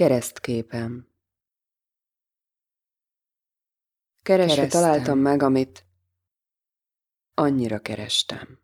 Keresztképem Keresve Keresztem. találtam meg, amit annyira kerestem.